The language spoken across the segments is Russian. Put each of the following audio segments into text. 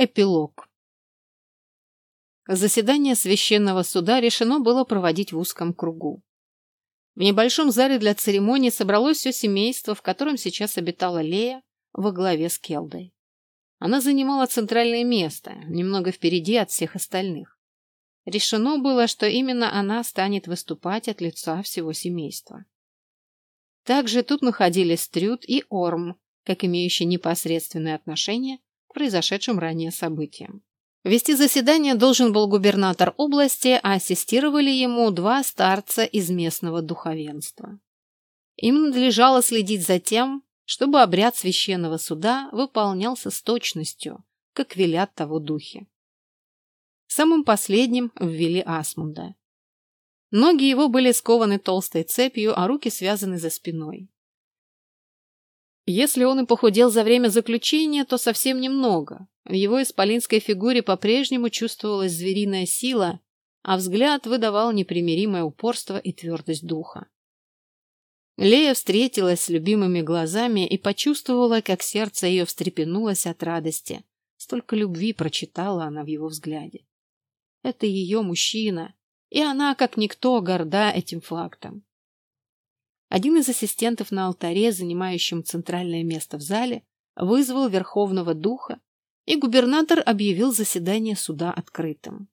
Эпилог. Заседание священного суда решено было проводить в узком кругу. В небольшом зале для церемонии собралось все семейство, в котором сейчас обитала Лея во главе с Келдой. Она занимала центральное место, немного впереди от всех остальных. Решено было, что именно она станет выступать от лица всего семейства. Также тут находились Трюд и Орм, как имеющие непосредственное отношение к произошедшим ранее событиям. Вести заседание должен был губернатор области, а ассистировали ему два старца из местного духовенства. Им надлежало следить за тем, чтобы обряд священного суда выполнялся с точностью, как велят того духи. Самым последним ввели Асмунда. Ноги его были скованы толстой цепью, а руки связаны за спиной. Если он и похудел за время заключения, то совсем немного. В его исполинской фигуре по-прежнему чувствовалась звериная сила, а взгляд выдавал непримиримое упорство и твердость духа. Лея встретилась с любимыми глазами и почувствовала, как сердце ее встрепенулось от радости. Столько любви прочитала она в его взгляде. Это ее мужчина, и она, как никто, горда этим фактом. Один из ассистентов на алтаре, занимающем центральное место в зале, вызвал Верховного Духа, и губернатор объявил заседание суда открытым.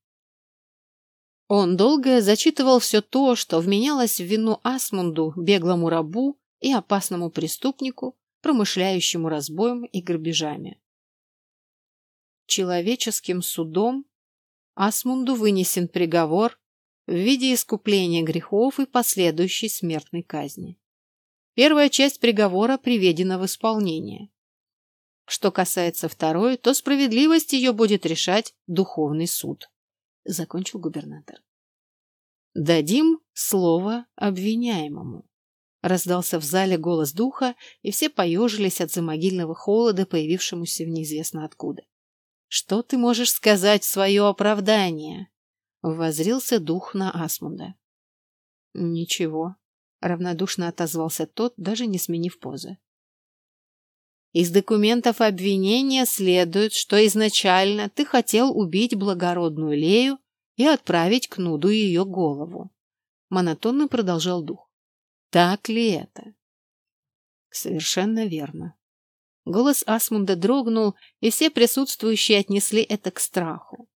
Он долго зачитывал все то, что вменялось в вину Асмунду, беглому рабу и опасному преступнику, промышляющему разбоем и грабежами. Человеческим судом Асмунду вынесен приговор в виде искупления грехов и последующей смертной казни. Первая часть приговора приведена в исполнение. Что касается второй, то справедливость ее будет решать духовный суд, закончил губернатор. Дадим слово обвиняемому. Раздался в зале голос духа, и все поежились от замогильного холода, появившемуся в неизвестно откуда. Что ты можешь сказать в свое оправдание? Возрился дух на Асмунда. Ничего, равнодушно отозвался тот, даже не сменив позы. Из документов обвинения следует, что изначально ты хотел убить благородную Лею и отправить к Нуду ее голову. Монотонно продолжал дух. Так ли это? Совершенно верно. Голос Асмунда дрогнул, и все присутствующие отнесли это к страху.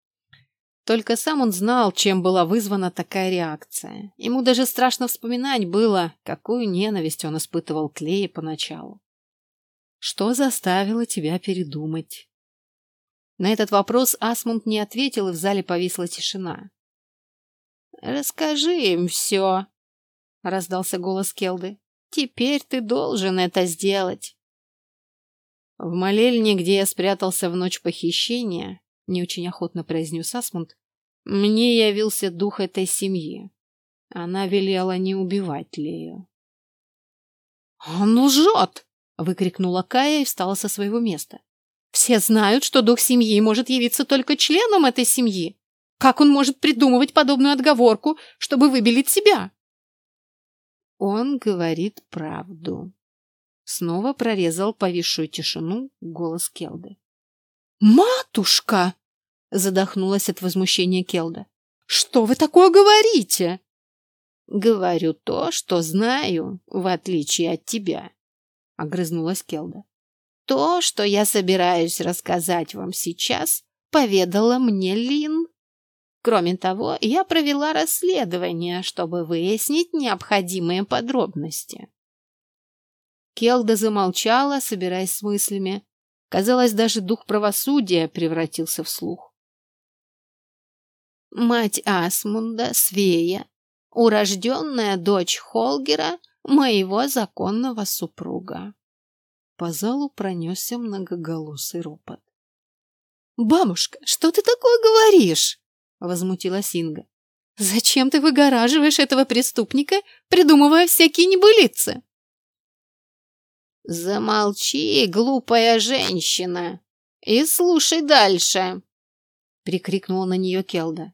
Только сам он знал, чем была вызвана такая реакция. Ему даже страшно вспоминать было, какую ненависть он испытывал к Лее поначалу. Что заставило тебя передумать? На этот вопрос Асмунд не ответил, и в зале повисла тишина. «Расскажи им все», — раздался голос Келды. «Теперь ты должен это сделать». В молельне, где я спрятался в ночь похищения, не очень охотно произнес Асмунд, мне явился дух этой семьи. Она велела не убивать Лею. «Он лжет!» — выкрикнула Кая и встала со своего места. «Все знают, что дух семьи может явиться только членом этой семьи. Как он может придумывать подобную отговорку, чтобы выбелить себя?» Он говорит правду. Снова прорезал повисшую тишину голос Келды. «Матушка!» Задохнулась от возмущения Келда. «Что вы такое говорите?» «Говорю то, что знаю, в отличие от тебя», — огрызнулась Келда. «То, что я собираюсь рассказать вам сейчас, поведала мне Лин. Кроме того, я провела расследование, чтобы выяснить необходимые подробности». Келда замолчала, собираясь с мыслями. Казалось, даже дух правосудия превратился в слух мать Асмунда, Свея, урожденная дочь Холгера, моего законного супруга. По залу пронесся многоголосый ропот. «Бабушка, что ты такое говоришь?» — возмутилась Инга. «Зачем ты выгораживаешь этого преступника, придумывая всякие небылицы?» «Замолчи, глупая женщина, и слушай дальше!» — прикрикнула на нее Келда.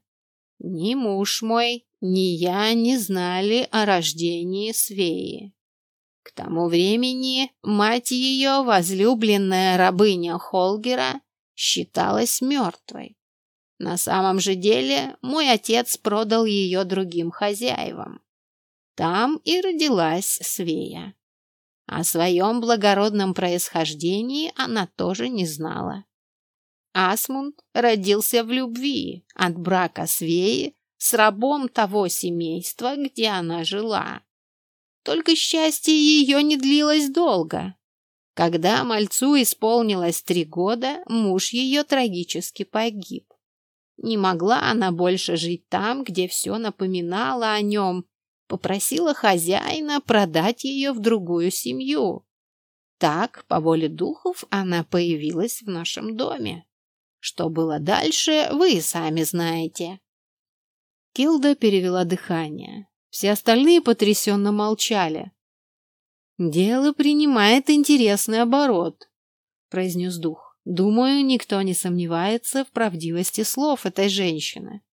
Ни муж мой, ни я не знали о рождении Свеи. К тому времени мать ее, возлюбленная рабыня Холгера, считалась мертвой. На самом же деле мой отец продал ее другим хозяевам. Там и родилась Свея. О своем благородном происхождении она тоже не знала. Асмунд родился в любви от брака Свеи с рабом того семейства, где она жила. Только счастье ее не длилось долго. Когда мальцу исполнилось три года, муж ее трагически погиб. Не могла она больше жить там, где все напоминало о нем. Попросила хозяина продать ее в другую семью. Так, по воле духов, она появилась в нашем доме. Что было дальше, вы сами знаете. Килда перевела дыхание. Все остальные потрясенно молчали. «Дело принимает интересный оборот», — произнес дух. Думаю, никто не сомневается в правдивости слов этой женщины,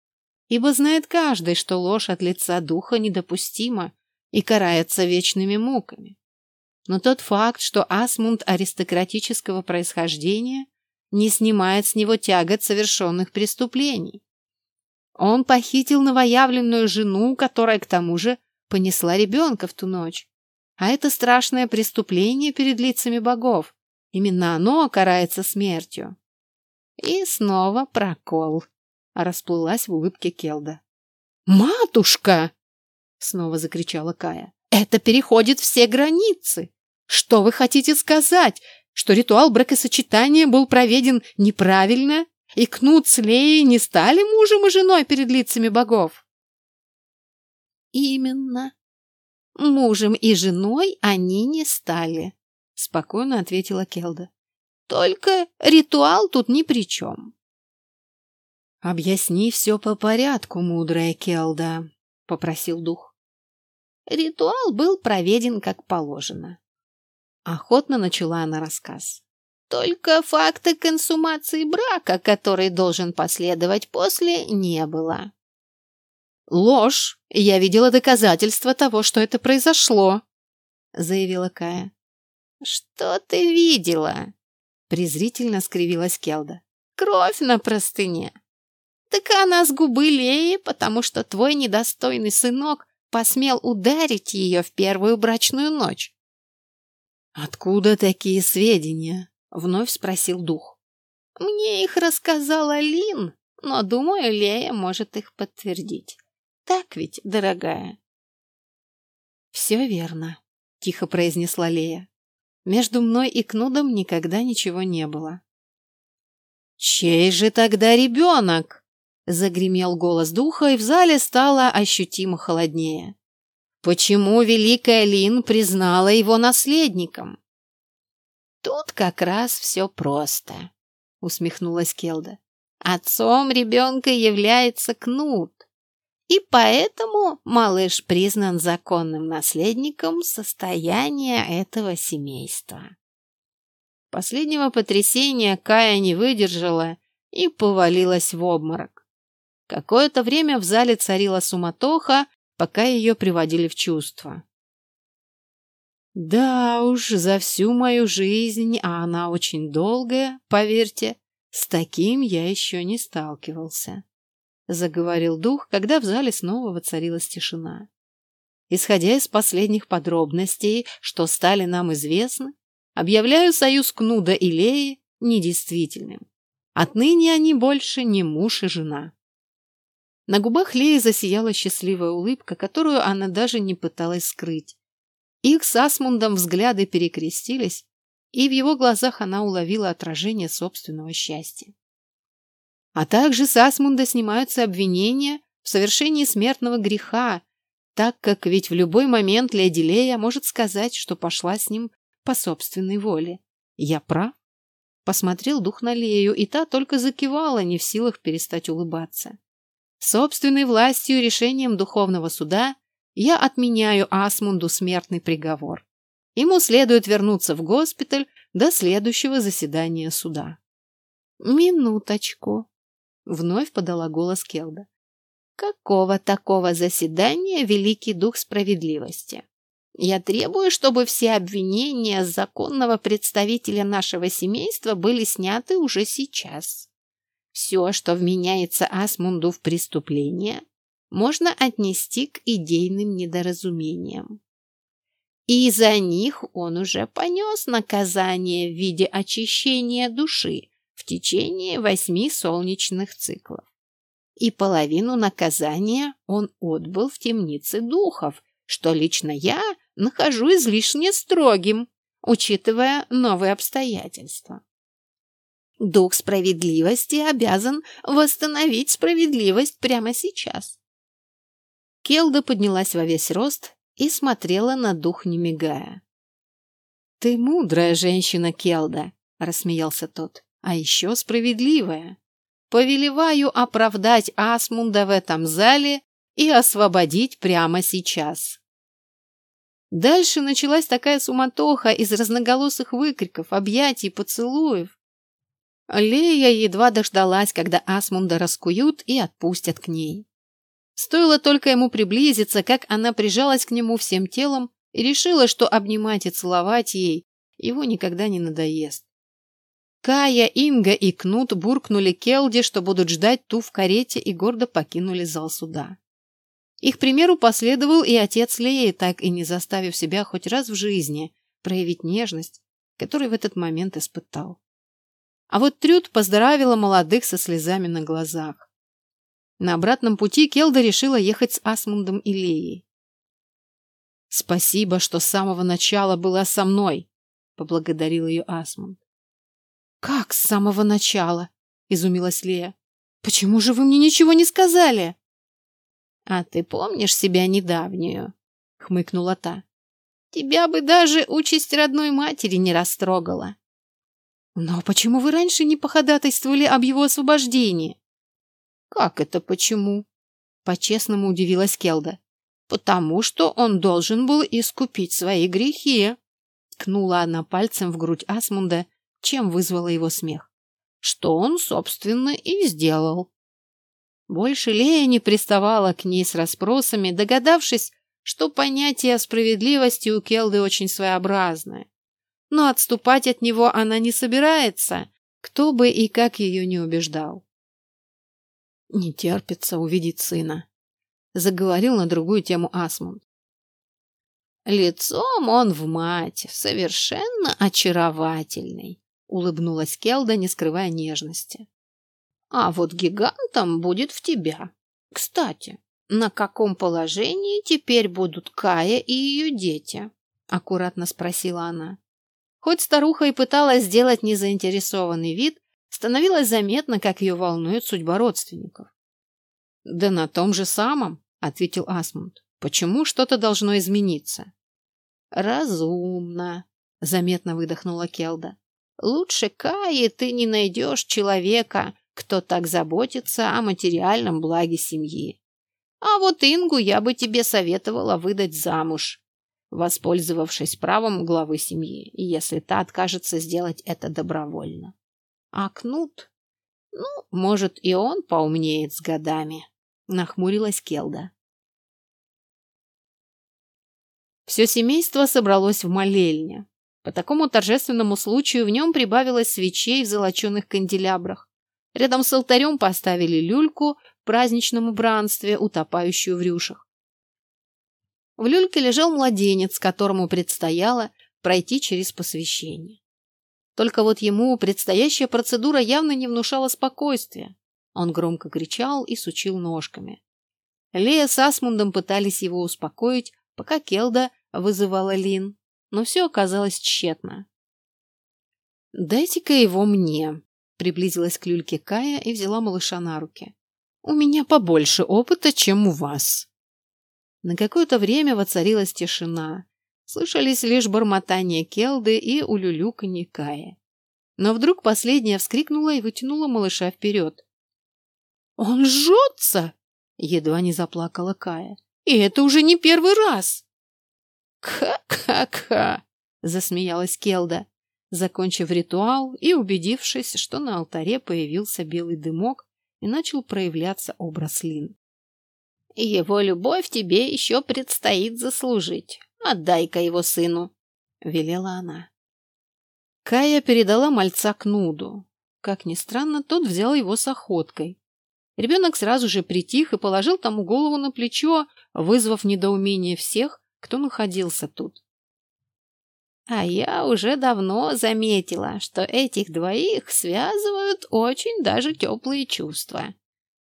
ибо знает каждый, что ложь от лица духа недопустима и карается вечными муками. Но тот факт, что Асмунд аристократического происхождения, не снимает с него тягот совершенных преступлений. Он похитил новоявленную жену, которая, к тому же, понесла ребенка в ту ночь. А это страшное преступление перед лицами богов, Именно оно карается смертью. И снова прокол. Расплылась в улыбке Келда. «Матушка!» Снова закричала Кая. «Это переходит все границы! Что вы хотите сказать? Что ритуал бракосочетания был проведен неправильно, и Кнут с Леей не стали мужем и женой перед лицами богов?» «Именно. Мужем и женой они не стали спокойно ответила Келда. Только ритуал тут ни при чем. Объясни все по порядку, мудрая Келда, попросил дух. Ритуал был проведен как положено. Охотно начала она рассказ. Только факта консумации брака, который должен последовать после, не было. «Ложь! Я видела доказательства того, что это произошло», — заявила Кая. «Что ты видела?» Презрительно скривилась Келда. «Кровь на простыне. Так она с губы Леи, потому что твой недостойный сынок посмел ударить ее в первую брачную ночь». «Откуда такие сведения?» — вновь спросил дух. «Мне их рассказала Лин, но, думаю, Лея может их подтвердить. Так ведь, дорогая?» «Все верно», — тихо произнесла Лея. Между мной и Кнудом никогда ничего не было. «Чей же тогда ребенок?» — загремел голос духа, и в зале стало ощутимо холоднее. «Почему Великая Лин признала его наследником?» «Тут как раз все просто», — усмехнулась Келда. «Отцом ребенка является Кнут и поэтому малыш признан законным наследником состояния этого семейства. Последнего потрясения Кая не выдержала и повалилась в обморок. Какое-то время в зале царила суматоха, пока ее приводили в чувство. Да уж, за всю мою жизнь, а она очень долгая, поверьте, с таким я еще не сталкивался заговорил дух, когда в зале снова воцарилась тишина. Исходя из последних подробностей, что стали нам известны, объявляю союз Кнуда и Леи недействительным. Отныне они больше не муж и жена. На губах Леи засияла счастливая улыбка, которую она даже не пыталась скрыть. Их с Асмундом взгляды перекрестились, и в его глазах она уловила отражение собственного счастья. А также с Асмунда снимаются обвинения в совершении смертного греха, так как ведь в любой момент леди Лея может сказать, что пошла с ним по собственной воле. Я прав? Посмотрел дух на Лею, и та только закивала, не в силах перестать улыбаться. Собственной властью и решением духовного суда я отменяю Асмунду смертный приговор. Ему следует вернуться в госпиталь до следующего заседания суда. Минуточку, Вновь подала голос Келда. Какого такого заседания Великий Дух Справедливости? Я требую, чтобы все обвинения законного представителя нашего семейства были сняты уже сейчас. Все, что вменяется Асмунду в преступление, можно отнести к идейным недоразумениям. И за них он уже понес наказание в виде очищения души в течение восьми солнечных циклов. И половину наказания он отбыл в темнице духов, что лично я нахожу излишне строгим, учитывая новые обстоятельства. Дух справедливости обязан восстановить справедливость прямо сейчас. Келда поднялась во весь рост и смотрела на дух, не мигая. «Ты мудрая женщина, Келда», — рассмеялся тот, — «а еще справедливая. Повелеваю оправдать Асмунда в этом зале и освободить прямо сейчас». Дальше началась такая суматоха из разноголосых выкриков, объятий, поцелуев. Лея едва дождалась, когда Асмунда раскуют и отпустят к ней. Стоило только ему приблизиться, как она прижалась к нему всем телом и решила, что обнимать и целовать ей его никогда не надоест. Кая, Инга и Кнут буркнули Келде, что будут ждать ту в карете и гордо покинули зал суда. Их примеру последовал и отец Леи, так и не заставив себя хоть раз в жизни проявить нежность, которую в этот момент испытал. А вот Трюд поздравила молодых со слезами на глазах. На обратном пути Келда решила ехать с Асмундом и Леей. «Спасибо, что с самого начала была со мной», — поблагодарил ее Асмунд. «Как с самого начала?» — изумилась Лея. «Почему же вы мне ничего не сказали?» «А ты помнишь себя недавнюю?» — хмыкнула та. «Тебя бы даже участь родной матери не растрогала». «Но почему вы раньше не походатайствовали об его освобождении?» «Как это почему?» — по-честному удивилась Келда. «Потому что он должен был искупить свои грехи!» Ткнула она пальцем в грудь Асмунда, чем вызвала его смех. Что он, собственно, и сделал. Больше Лея не приставала к ней с расспросами, догадавшись, что понятие справедливости у Келды очень своеобразное. Но отступать от него она не собирается, кто бы и как ее не убеждал. Не терпится увидеть сына. Заговорил на другую тему Асмунд. Лицом он в мать, совершенно очаровательный, улыбнулась Келда, не скрывая нежности. А вот гигантом будет в тебя. Кстати, на каком положении теперь будут Кая и ее дети? Аккуратно спросила она. Хоть старуха и пыталась сделать незаинтересованный вид, становилось заметно, как ее волнует судьба родственников. «Да на том же самом», — ответил Асмунд. «Почему что-то должно измениться?» «Разумно», — заметно выдохнула Келда. «Лучше Каи ты не найдешь человека, кто так заботится о материальном благе семьи. А вот Ингу я бы тебе советовала выдать замуж, воспользовавшись правом главы семьи, если та откажется сделать это добровольно. А Кнут? Ну, может, и он поумнеет с годами, нахмурилась Келда. Все семейство собралось в молельне. По такому торжественному случаю в нем прибавилось свечей в золоченых канделябрах. Рядом с алтарем поставили люльку в праздничном убранстве, утопающую в рюшах. В люльке лежал младенец, которому предстояло пройти через посвящение. Только вот ему предстоящая процедура явно не внушала спокойствия. Он громко кричал и сучил ножками. Лея с Асмундом пытались его успокоить, пока Келда вызывала Лин, но все оказалось тщетно. «Дайте-ка его мне», — приблизилась к люльке Кая и взяла малыша на руки. «У меня побольше опыта, чем у вас». На какое-то время воцарилась тишина, Слышались лишь бормотание Келды и улюлюканье Кая. Но вдруг последняя вскрикнула и вытянула малыша вперед. «Он жжется!» — едва не заплакала Кая. «И это уже не первый раз!» «Ка-ка-ка!» — засмеялась Келда, закончив ритуал и убедившись, что на алтаре появился белый дымок и начал проявляться образ Лин. «Его любовь тебе еще предстоит заслужить. Отдай-ка его сыну, велела она. Кая передала мальца Кнуду. Как ни странно, тот взял его с охоткой. Ребенок сразу же притих и положил тому голову на плечо, вызвав недоумение всех, кто находился тут. А я уже давно заметила, что этих двоих связывают очень даже теплые чувства.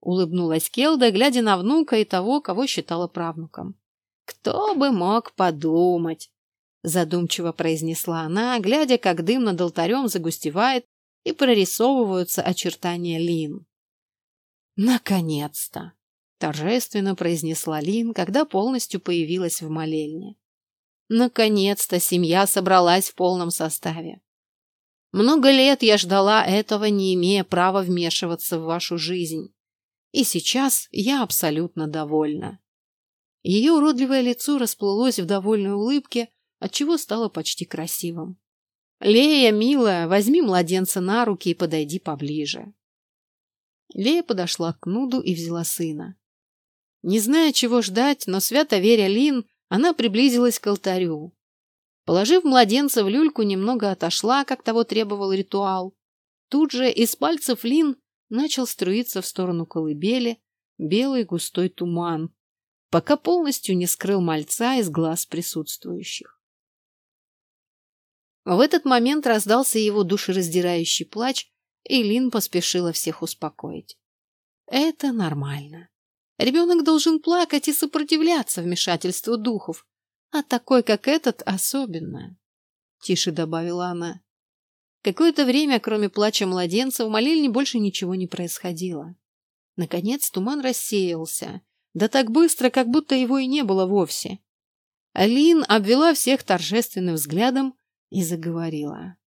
Улыбнулась Келда, глядя на внука и того, кого считала правнуком. Кто бы мог подумать? Задумчиво произнесла она, глядя, как дым над алтарем загустевает и прорисовываются очертания Лин. «Наконец-то!» — торжественно произнесла Лин, когда полностью появилась в молельне. Наконец-то семья собралась в полном составе. Много лет я ждала этого, не имея права вмешиваться в вашу жизнь. И сейчас я абсолютно довольна. Ее уродливое лицо расплылось в довольной улыбке, отчего стало почти красивым. «Лея, милая, возьми младенца на руки и подойди поближе». Лея подошла к Нуду и взяла сына. Не зная, чего ждать, но свято веря Лин, она приблизилась к алтарю. Положив младенца в люльку, немного отошла, как того требовал ритуал. Тут же из пальцев Лин начал струиться в сторону колыбели белый густой туман, пока полностью не скрыл мальца из глаз присутствующих. В этот момент раздался его душераздирающий плач, и Лин поспешила всех успокоить. Это нормально. Ребенок должен плакать и сопротивляться вмешательству духов, а такой, как этот, особенно. Тише добавила она. Какое-то время, кроме плача младенца, в молельне больше ничего не происходило. Наконец туман рассеялся, да так быстро, как будто его и не было вовсе. Алин обвела всех торжественным взглядом и заговорила.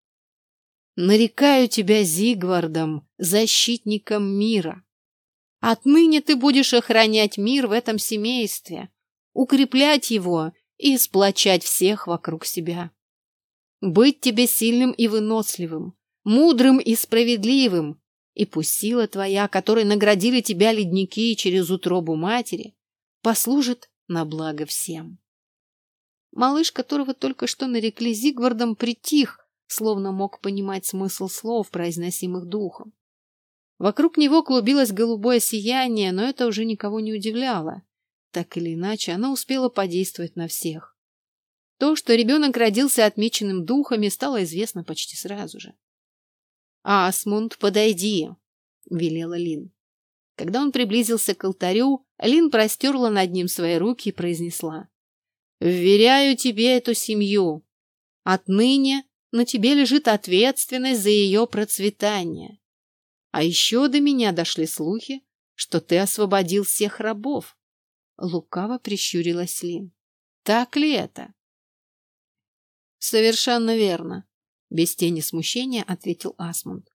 «Нарекаю тебя Зигвардом, защитником мира. Отныне ты будешь охранять мир в этом семействе, укреплять его и сплочать всех вокруг себя. Быть тебе сильным и выносливым, мудрым и справедливым, и пусть сила твоя, которой наградили тебя ледники через утробу матери, послужит на благо всем. Малыш, которого только что нарекли Зигвардом, притих, словно мог понимать смысл слов, произносимых духом. Вокруг него клубилось голубое сияние, но это уже никого не удивляло. Так или иначе, оно успело подействовать на всех. То, что ребенок родился отмеченным духами, стало известно почти сразу же. «Асмунд, подойди!» — велела Лин. Когда он приблизился к алтарю, Лин простерла над ним свои руки и произнесла. «Вверяю тебе эту семью. Отныне на тебе лежит ответственность за ее процветание. А еще до меня дошли слухи, что ты освободил всех рабов. Лукаво прищурилась Лин. Так ли это? Совершенно верно. Без тени смущения ответил Асмунд.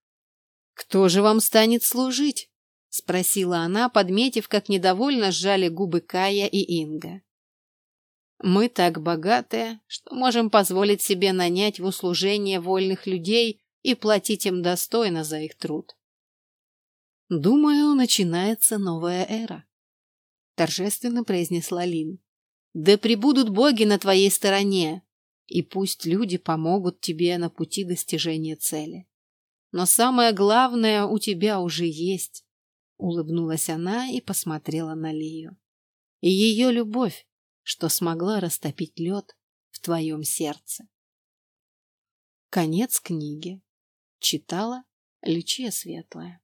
Кто же вам станет служить? Спросила она, подметив, как недовольно сжали губы Кая и Инга. Мы так богатые, что можем позволить себе нанять в услужение вольных людей и платить им достойно за их труд. «Думаю, начинается новая эра», — торжественно произнесла Лин. «Да пребудут боги на твоей стороне, и пусть люди помогут тебе на пути достижения цели. Но самое главное у тебя уже есть», — улыбнулась она и посмотрела на Лию. «И ее любовь, что смогла растопить лед в твоем сердце». Конец книги. Читала Лючия Светлая.